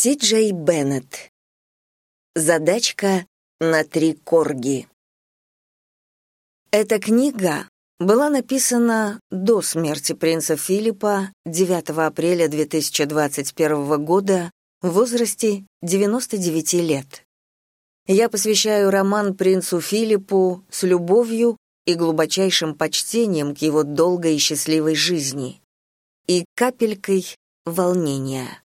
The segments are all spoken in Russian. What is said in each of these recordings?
Си Джей Беннет. Задачка на три корги. Эта книга была написана до смерти принца Филиппа 9 апреля 2021 года в возрасте 99 лет. Я посвящаю роман принцу Филиппу с любовью и глубочайшим почтением к его долгой и счастливой жизни и капелькой волнения.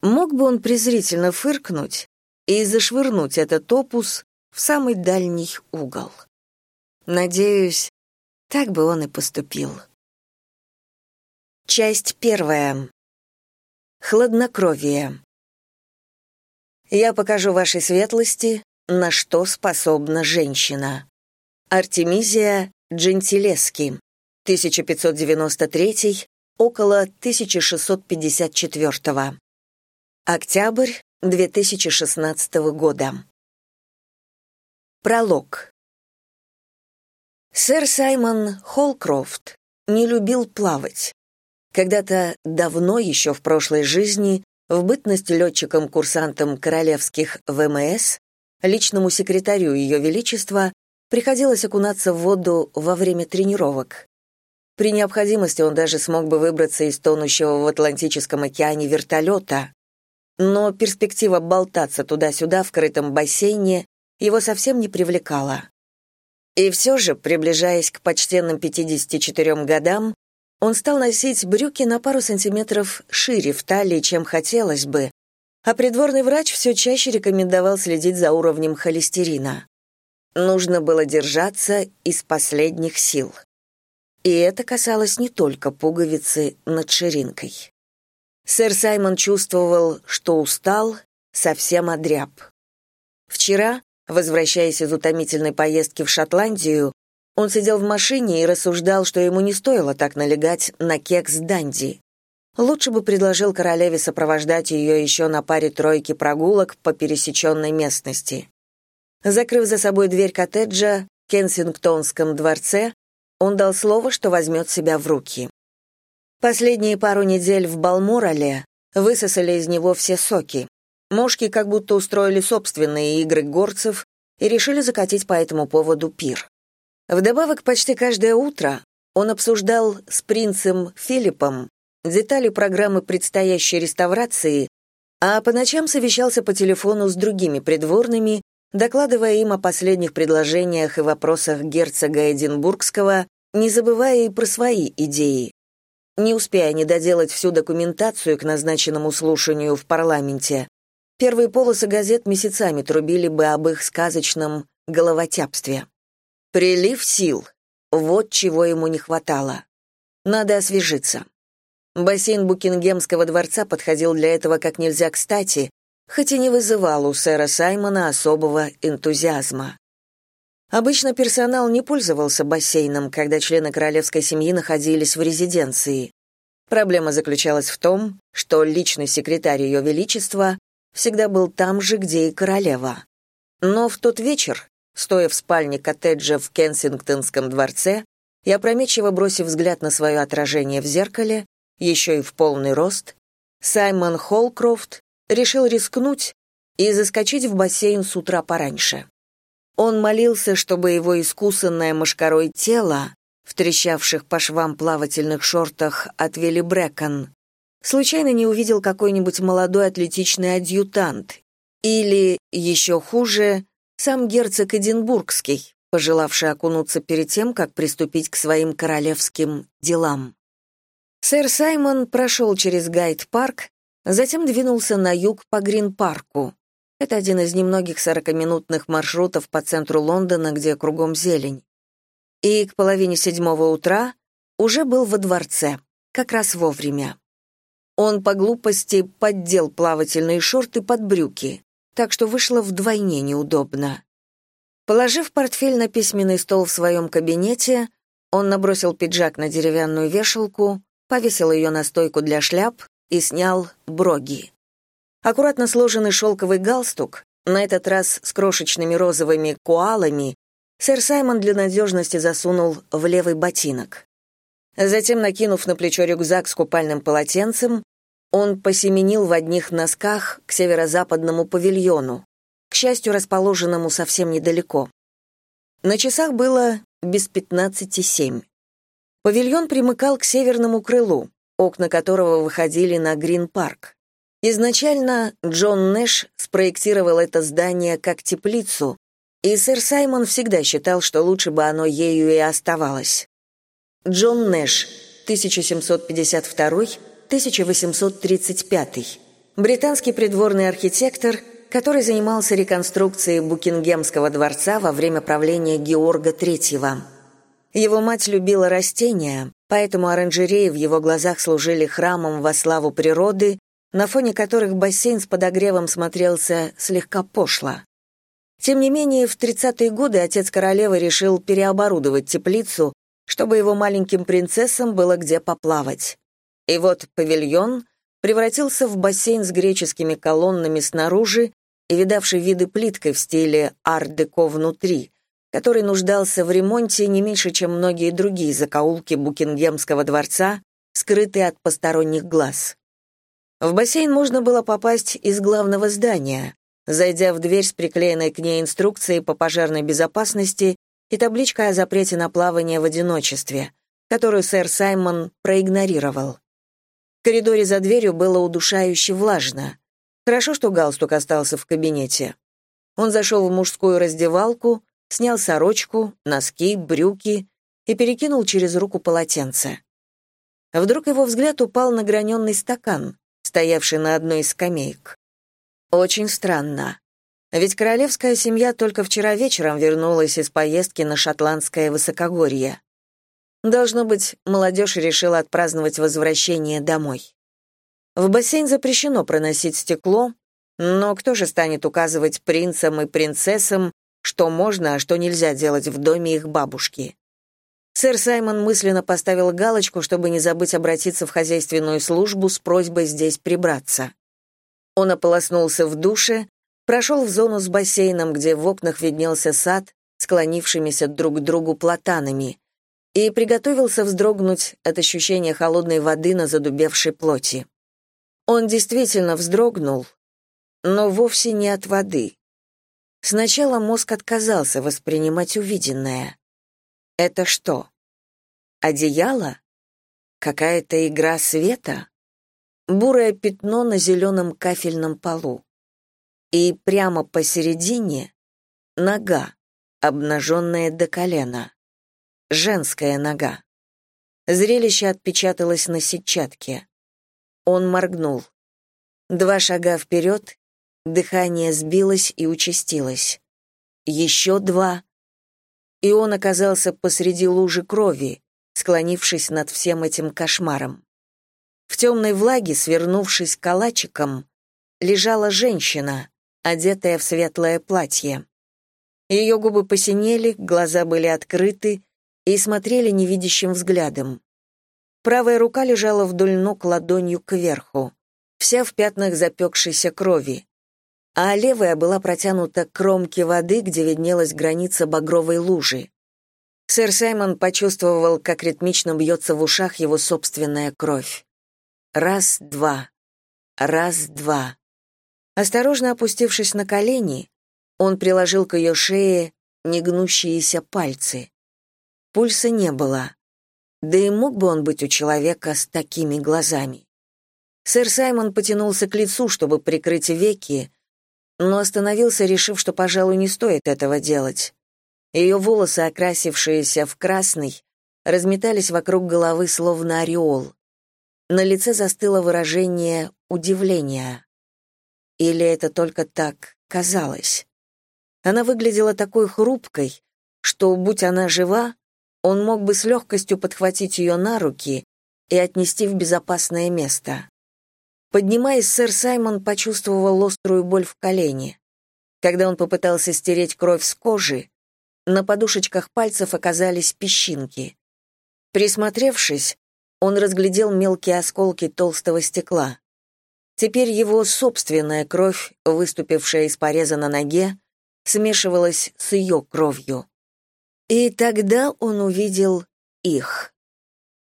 Мог бы он презрительно фыркнуть и зашвырнуть этот опус в самый дальний угол. Надеюсь, так бы он и поступил. Часть первая. Хладнокровие. Я покажу вашей светлости, на что способна женщина. Артемизия Джентилески, 1593, около 1654. Октябрь 2016 года. Пролог. Сэр Саймон Холкрофт не любил плавать. Когда-то давно, еще в прошлой жизни, в бытность летчиком-курсантом королевских ВМС, личному секретарю Ее Величества, приходилось окунаться в воду во время тренировок. При необходимости он даже смог бы выбраться из тонущего в Атлантическом океане вертолета, но перспектива болтаться туда-сюда в крытом бассейне его совсем не привлекала. И все же, приближаясь к почтенным 54 годам, он стал носить брюки на пару сантиметров шире в талии, чем хотелось бы, а придворный врач все чаще рекомендовал следить за уровнем холестерина. Нужно было держаться из последних сил. И это касалось не только пуговицы над ширинкой. Сэр Саймон чувствовал, что устал, совсем одряб. Вчера, возвращаясь из утомительной поездки в Шотландию, он сидел в машине и рассуждал, что ему не стоило так налегать на кекс Данди. Лучше бы предложил королеве сопровождать ее еще на паре тройки прогулок по пересеченной местности. Закрыв за собой дверь коттеджа в Кенсингтонском дворце, он дал слово, что возьмет себя в руки. Последние пару недель в Балморале высосали из него все соки. Мошки как будто устроили собственные игры горцев и решили закатить по этому поводу пир. Вдобавок, почти каждое утро он обсуждал с принцем Филиппом детали программы предстоящей реставрации, а по ночам совещался по телефону с другими придворными, докладывая им о последних предложениях и вопросах герцога Эдинбургского, не забывая и про свои идеи. Не успея они доделать всю документацию к назначенному слушанию в парламенте, первые полосы газет месяцами трубили бы об их сказочном головотяпстве. Прилив сил. Вот чего ему не хватало. Надо освежиться. Бассейн Букингемского дворца подходил для этого как нельзя кстати, хоть и не вызывал у сэра Саймона особого энтузиазма. Обычно персонал не пользовался бассейном, когда члены королевской семьи находились в резиденции. Проблема заключалась в том, что личный секретарь Ее Величества всегда был там же, где и королева. Но в тот вечер, стоя в спальне коттеджа в Кенсингтонском дворце и опрометчиво бросив взгляд на свое отражение в зеркале, еще и в полный рост, Саймон Холкрофт решил рискнуть и заскочить в бассейн с утра пораньше. Он молился, чтобы его искусанное мошкарой тело, в трещавших по швам плавательных шортах от Вилли Брэкон, случайно не увидел какой-нибудь молодой атлетичный адъютант. Или, еще хуже, сам герцог Эдинбургский, пожелавший окунуться перед тем, как приступить к своим королевским делам. Сэр Саймон прошел через Гайд-парк, затем двинулся на юг по Грин-парку, это один из немногих сорокаминутных маршрутов по центру Лондона, где кругом зелень. И к половине седьмого утра уже был во дворце, как раз вовремя. Он по глупости поддел плавательные шорты под брюки, так что вышло вдвойне неудобно. Положив портфель на письменный стол в своем кабинете, он набросил пиджак на деревянную вешалку, повесил ее на стойку для шляп и снял броги. Аккуратно сложенный шелковый галстук, на этот раз с крошечными розовыми куалами, сэр Саймон для надежности засунул в левый ботинок. Затем, накинув на плечо рюкзак с купальным полотенцем, Он посеменил в одних носках к северо-западному павильону, к счастью, расположенному совсем недалеко. На часах было без пятнадцати семь. Павильон примыкал к северному крылу, окна которого выходили на Грин-парк. Изначально Джон Нэш спроектировал это здание как теплицу, и сэр Саймон всегда считал, что лучше бы оно ею и оставалось. Джон Нэш, 1752-1835, британский придворный архитектор, который занимался реконструкцией Букингемского дворца во время правления Георга III. Его мать любила растения, поэтому оранжереи в его глазах служили храмом во славу природы, на фоне которых бассейн с подогревом смотрелся слегка пошло. Тем не менее, в 30-е годы отец королевы решил переоборудовать теплицу, чтобы его маленьким принцессам было где поплавать. И вот павильон превратился в бассейн с греческими колоннами снаружи и видавший виды плиткой в стиле ар-деко внутри, который нуждался в ремонте не меньше, чем многие другие закоулки Букингемского дворца, скрытые от посторонних глаз. В бассейн можно было попасть из главного здания, зайдя в дверь с приклеенной к ней инструкцией по пожарной безопасности и табличкой о запрете на плавание в одиночестве, которую сэр Саймон проигнорировал. В коридоре за дверью было удушающе влажно. Хорошо, что галстук остался в кабинете. Он зашел в мужскую раздевалку, снял сорочку, носки, брюки и перекинул через руку полотенце. Вдруг его взгляд упал на граненый стакан, стоявший на одной из скамеек. Очень странно. Ведь королевская семья только вчера вечером вернулась из поездки на шотландское высокогорье. Должно быть, молодежь решила отпраздновать возвращение домой. В бассейн запрещено проносить стекло, но кто же станет указывать принцам и принцессам, что можно, а что нельзя делать в доме их бабушки? Сэр Саймон мысленно поставил галочку, чтобы не забыть обратиться в хозяйственную службу с просьбой здесь прибраться. Он ополоснулся в душе, прошел в зону с бассейном, где в окнах виднелся сад, склонившимися друг к другу платанами, и приготовился вздрогнуть от ощущения холодной воды на задубевшей плоти. Он действительно вздрогнул, но вовсе не от воды. Сначала мозг отказался воспринимать увиденное. Это что? Одеяло? Какая-то игра света? Бурое пятно на зеленом кафельном полу и прямо посередине нога, обнаженная до колена. Женская нога. Зрелище отпечаталось на сетчатке. Он моргнул. Два шага вперед, дыхание сбилось и участилось. Еще два. И он оказался посреди лужи крови, склонившись над всем этим кошмаром. В темной влаге, свернувшись калачиком, лежала женщина, одетая в светлое платье. Ее губы посинели, глаза были открыты и смотрели невидящим взглядом. Правая рука лежала вдоль ног ладонью кверху, вся в пятнах запекшейся крови, а левая была протянута к кромке воды, где виднелась граница багровой лужи. Сэр Саймон почувствовал, как ритмично бьется в ушах его собственная кровь. Раз, два. Раз, два. Осторожно опустившись на колени, он приложил к ее шее негнущиеся пальцы. Пульса не было. Да и мог бы он быть у человека с такими глазами. Сэр Саймон потянулся к лицу, чтобы прикрыть веки, но остановился, решив, что, пожалуй, не стоит этого делать. Ее волосы, окрасившиеся в красный, разметались вокруг головы словно ореол. На лице застыло выражение удивления. Или это только так казалось? Она выглядела такой хрупкой, что, будь она жива, он мог бы с легкостью подхватить ее на руки и отнести в безопасное место. Поднимаясь, сэр Саймон почувствовал острую боль в колене. Когда он попытался стереть кровь с кожи, на подушечках пальцев оказались песчинки. Присмотревшись, он разглядел мелкие осколки толстого стекла. Теперь его собственная кровь, выступившая из пореза на ноге, смешивалась с ее кровью. И тогда он увидел их.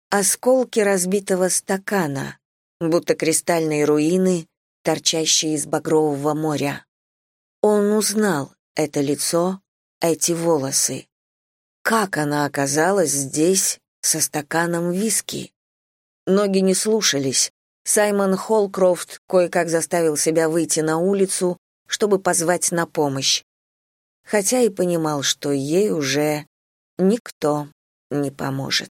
Осколки разбитого стакана, будто кристальные руины, торчащие из багрового моря. Он узнал это лицо, эти волосы. Как она оказалась здесь со стаканом виски? Ноги не слушались. Саймон Холкрофт кое-как заставил себя выйти на улицу, чтобы позвать на помощь. Хотя и понимал, что ей уже никто не поможет.